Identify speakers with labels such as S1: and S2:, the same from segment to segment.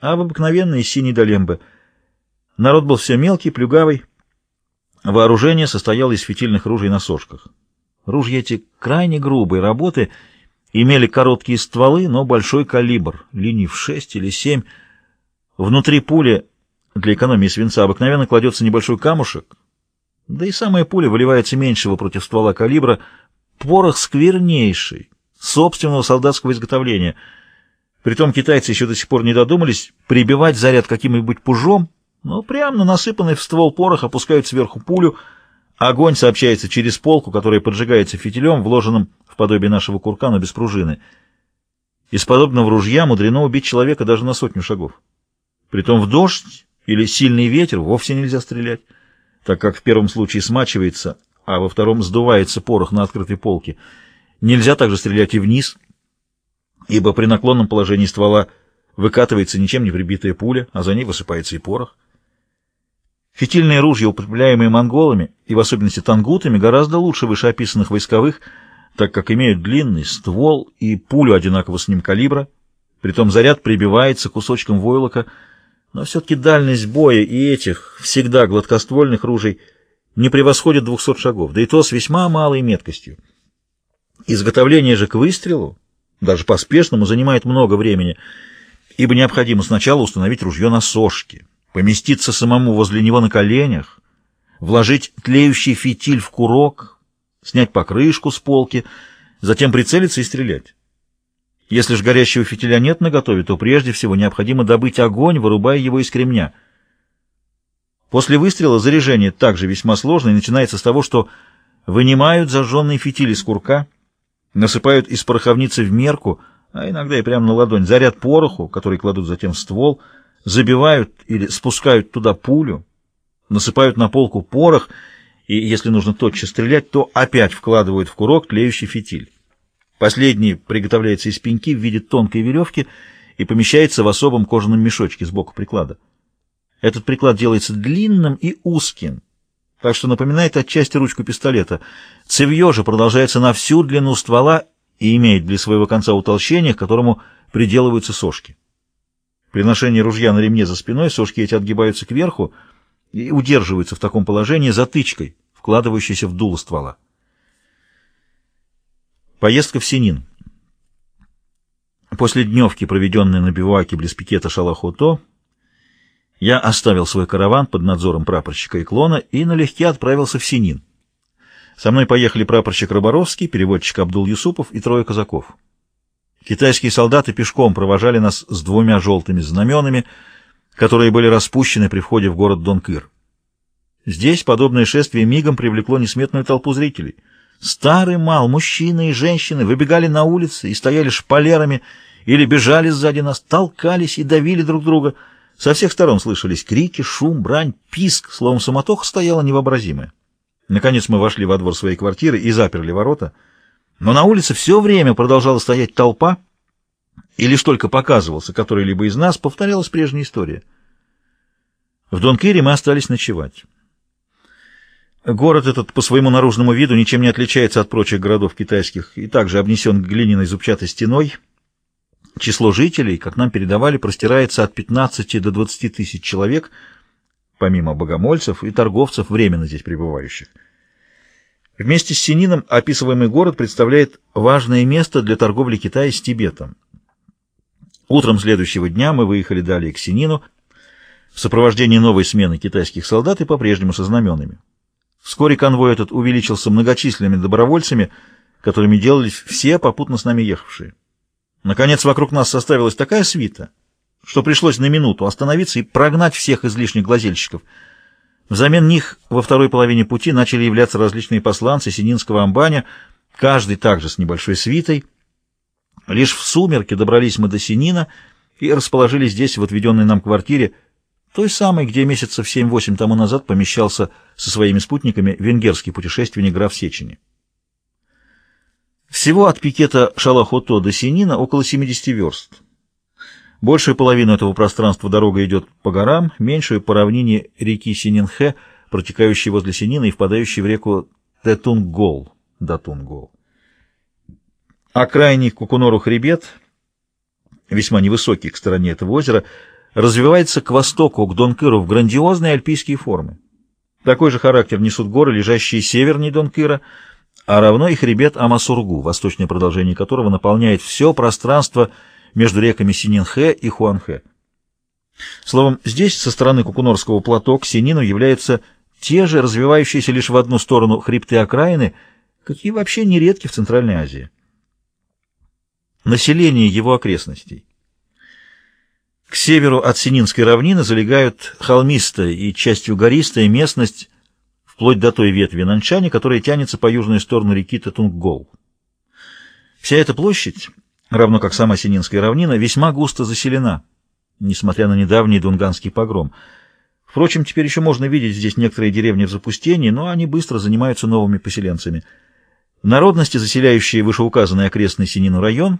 S1: а в обыкновенные синие долембы. Народ был все мелкий, плюгавый. Вооружение состояло из фитильных ружей на сошках. Ружья эти крайне грубой работы имели короткие стволы, но большой калибр, линий в 6 или 7. Внутри пули для экономии свинца обыкновенно кладется небольшой камушек, да и самая пуля выливается меньшего против ствола калибра, порох сквернейший, собственного солдатского изготовления. Притом китайцы еще до сих пор не додумались прибивать заряд каким-нибудь пужом, но прямо на насыпанный в ствол порох опускают сверху пулю, огонь сообщается через полку, которая поджигается фитилем, вложенным в подобие нашего куркана без пружины. Из подобного ружья мудрено убить человека даже на сотню шагов. Притом в дождь или сильный ветер вовсе нельзя стрелять, так как в первом случае смачивается, а во втором сдувается порох на открытой полке. Нельзя также стрелять и вниз, ибо при наклонном положении ствола выкатывается ничем не прибитая пуля, а за ней высыпается и порох. Фитильные ружья, употребляемые монголами, и в особенности тангутами, гораздо лучше вышеописанных войсковых, так как имеют длинный ствол и пулю одинакового с ним калибра, притом заряд прибивается кусочком войлока, но все-таки дальность боя и этих всегда гладкоствольных ружей не превосходит 200 шагов, да и то с весьма малой меткостью. Изготовление же к выстрелу, даже поспешному, занимает много времени, ибо необходимо сначала установить ружье на сошке, поместиться самому возле него на коленях, вложить тлеющий фитиль в курок, снять покрышку с полки, затем прицелиться и стрелять. Если же горящего фитиля нет наготове, то прежде всего необходимо добыть огонь, вырубая его из кремня. После выстрела заряжение также весьма сложно и начинается с того, что вынимают зажженный фитиль из курка, насыпают из пороховницы в мерку, а иногда и прямо на ладонь, заряд пороху, который кладут затем в ствол, забивают или спускают туда пулю, насыпают на полку порох, и, если нужно тотчас стрелять, то опять вкладывают в курок тлеющий фитиль. Последний приготовляется из пеньки в виде тонкой веревки и помещается в особом кожаном мешочке сбоку приклада. Этот приклад делается длинным и узким, так что напоминает отчасти ручку пистолета. Цевье же продолжается на всю длину ствола и имеет для своего конца утолщение, к которому приделываются сошки. При ношении ружья на ремне за спиной сошки эти отгибаются кверху и удерживаются в таком положении затычкой, вкладывающейся в дуло ствола. Поездка в Синин. После дневки, проведенной на бивуаке близ пикета Шалахото, я оставил свой караван под надзором прапорщика и клона и налегке отправился в Синин. Со мной поехали прапорщик Роборовский, переводчик Абдул Юсупов и трое казаков. Китайские солдаты пешком провожали нас с двумя желтыми знаменами, которые были распущены при входе в город Донкыр. Здесь подобное шествие мигом привлекло несметную толпу зрителей — Старый мал, мужчины и женщины выбегали на улицы и стояли шпалерами или бежали сзади нас, толкались и давили друг друга. Со всех сторон слышались крики, шум, брань, писк, словом, суматоха стояла невообразимая. Наконец мы вошли во двор своей квартиры и заперли ворота. Но на улице все время продолжала стоять толпа, и лишь только показывался который-либо из нас, повторялась прежняя история. В Донкире мы остались ночевать. Город этот по своему наружному виду ничем не отличается от прочих городов китайских и также обнесен глиняной зубчатой стеной. Число жителей, как нам передавали, простирается от 15 до 20 тысяч человек, помимо богомольцев и торговцев, временно здесь пребывающих. Вместе с Синином описываемый город представляет важное место для торговли Китая с Тибетом. Утром следующего дня мы выехали далее к Синину в сопровождении новой смены китайских солдат и по-прежнему со знаменами. Вскоре конвой этот увеличился многочисленными добровольцами, которыми делались все попутно с нами ехавшие. Наконец, вокруг нас составилась такая свита, что пришлось на минуту остановиться и прогнать всех излишних глазельщиков. Взамен них во второй половине пути начали являться различные посланцы Сининского амбаня, каждый также с небольшой свитой. Лишь в сумерки добрались мы до Синина и расположились здесь, в отведенной нам квартире, той самой, где месяцев семь-восемь тому назад помещался со своими спутниками венгерский путешественник граф Сечени. Всего от пикета Шалахото до Синина около 70 верст. Большую половину этого пространства дорога идет по горам, меньшую по равнине реки Сининхе, протекающей возле Синина и впадающей в реку Тетунгол, Датунгол. А крайний Кукунору хребет, весьма невысокий к стороне этого озера, развивается к востоку, к Донкыру, в грандиозные альпийские формы. Такой же характер несут горы, лежащие севернее Донкыра, а равно и хребет Амасургу, восточное продолжение которого наполняет все пространство между реками Сининхэ и Хуанхэ. Словом, здесь со стороны Кукунорского плато к Синину являются те же развивающиеся лишь в одну сторону хребты окраины, какие вообще нередки в Центральной Азии. Население его окрестностей. К северу от Сининской равнины залегают холмистая и частью гористая местность, вплоть до той ветви Нанчани, которая тянется по южную сторону реки Татунгол. Вся эта площадь, равно как сама Сининская равнина, весьма густо заселена, несмотря на недавний дунганский погром. Впрочем, теперь еще можно видеть здесь некоторые деревни в запустении, но они быстро занимаются новыми поселенцами. Народности, заселяющие вышеуказанный окрестный Синину район,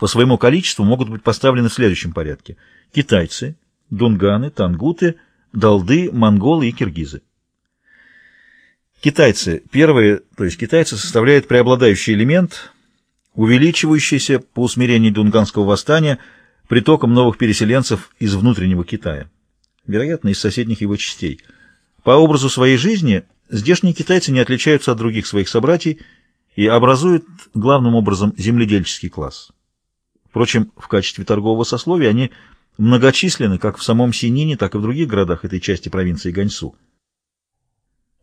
S1: по своему количеству могут быть поставлены в следующем порядке. Китайцы, дунганы, тангуты, долды, монголы и киргизы. Китайцы. Первые, то есть китайцы, составляют преобладающий элемент, увеличивающийся по усмирению дунганского восстания притоком новых переселенцев из внутреннего Китая, вероятно, из соседних его частей. По образу своей жизни здешние китайцы не отличаются от других своих собратьей и образуют главным образом земледельческий класс. Впрочем, в качестве торгового сословия они многочисленны как в самом Синине, так и в других городах этой части провинции Ганьсу.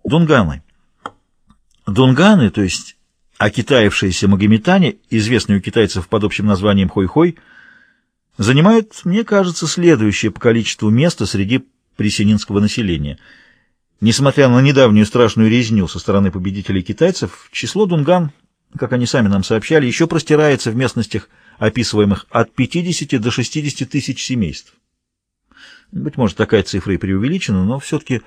S1: Дунганы. Дунганы, то есть окитаившиеся магометане, известные у китайцев под общим названием хой-хой, занимают, мне кажется, следующее по количеству места среди присининского населения. Несмотря на недавнюю страшную резню со стороны победителей китайцев, число дунган, как они сами нам сообщали, еще простирается в местностях описываемых от 50 до 60 тысяч семейств. Быть может, такая цифра и преувеличена, но все-таки,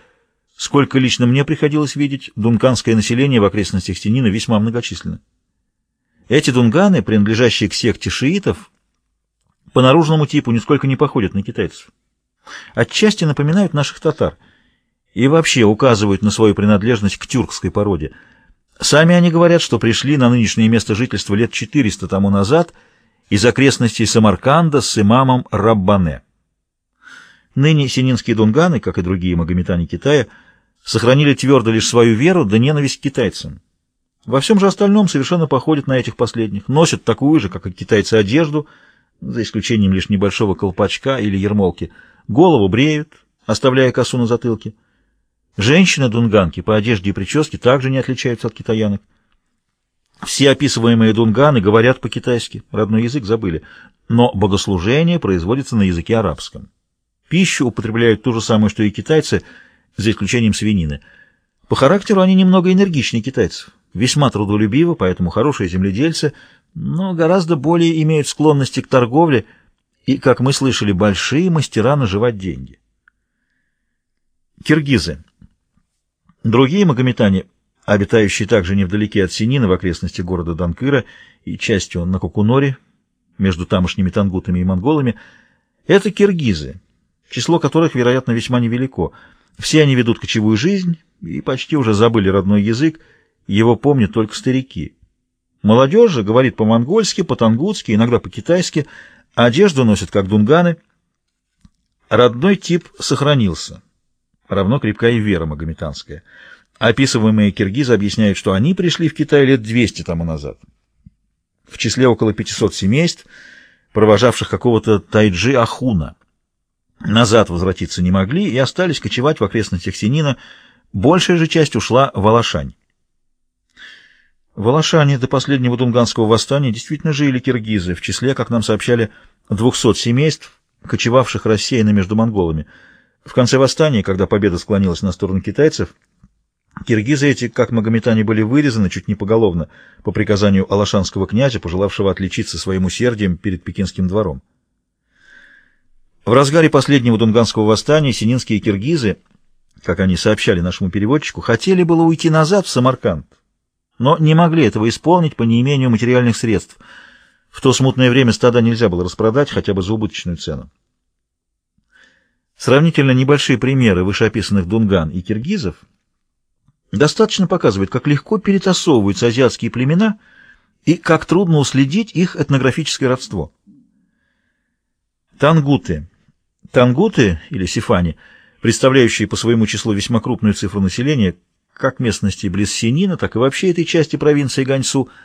S1: сколько лично мне приходилось видеть, дунканское население в окрестностях Стенина весьма многочисленно. Эти дунганы, принадлежащие к секте шиитов, по наружному типу нисколько не походят на китайцев. Отчасти напоминают наших татар и вообще указывают на свою принадлежность к тюркской породе. Сами они говорят, что пришли на нынешнее место жительства лет 400 тому назад – из окрестностей Самарканда с имамом Раббане. Ныне сининские дунганы, как и другие магометане Китая, сохранили твердо лишь свою веру да ненависть к китайцам. Во всем же остальном совершенно походят на этих последних, носят такую же, как и китайцы, одежду, за исключением лишь небольшого колпачка или ермолки, голову бреют, оставляя косу на затылке. Женщины-дунганки по одежде и прическе также не отличаются от китаянок. Все описываемые дунганы говорят по-китайски, родной язык забыли, но богослужение производится на языке арабском. Пищу употребляют ту же самую, что и китайцы, за исключением свинины. По характеру они немного энергичнее китайцев, весьма трудолюбивы, поэтому хорошие земледельцы, но гораздо более имеют склонности к торговле и, как мы слышали, большие мастера наживать деньги. Киргизы. Другие магометане обитающие также невдалеке от Синина в окрестности города Данкыра и частью на Кукуноре, между тамошними тангутами и монголами, это киргизы, число которых, вероятно, весьма невелико. Все они ведут кочевую жизнь и почти уже забыли родной язык, его помнят только старики. Молодежь же говорит по-монгольски, по-тангутски, иногда по-китайски, одежду носят как дунганы. Родной тип сохранился, равно крепкая вера магометанская – Описываемые киргизы объясняют, что они пришли в Китай лет 200 тому назад. В числе около 500 семейств, провожавших какого-то тайджи Ахуна. Назад возвратиться не могли и остались кочевать в окрестностях Синина. Большая же часть ушла в Алашань. В Алашане до последнего Дунганского восстания действительно жили киргизы, в числе, как нам сообщали, 200 семейств, кочевавших рассеянно между монголами. В конце восстания, когда победа склонилась на сторону китайцев, Киргизы эти, как магометане, были вырезаны чуть не поголовно по приказанию алашанского князя, пожелавшего отличиться своим усердием перед пекинским двором. В разгаре последнего дунганского восстания сининские киргизы, как они сообщали нашему переводчику, хотели было уйти назад в Самарканд, но не могли этого исполнить по неимению материальных средств. В то смутное время стада нельзя было распродать хотя бы за убыточную цену. Сравнительно небольшие примеры вышеописанных дунган и киргизов – достаточно показывает, как легко перетасовываются азиатские племена и как трудно уследить их этнографическое родство. Тангуты. Тангуты, или Сифани, представляющие по своему числу весьма крупную цифру населения, как местности близ Синина, так и вообще этой части провинции Ганьсу –